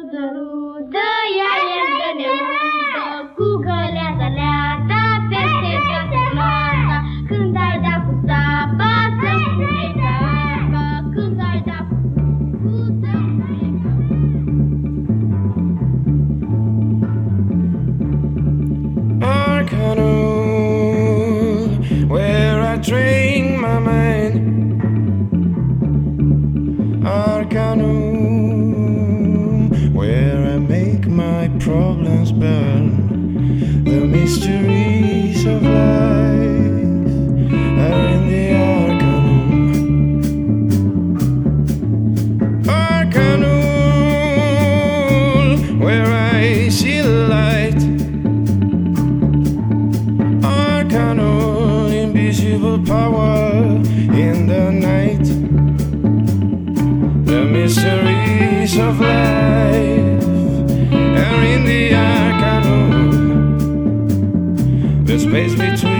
rudă, where I make my problems burn. The mysteries of life are in the Arcanum. Arcanum, where I see the light. Arcanal, invisible power in the night. Mysteries of life are in the Arcanal. The space between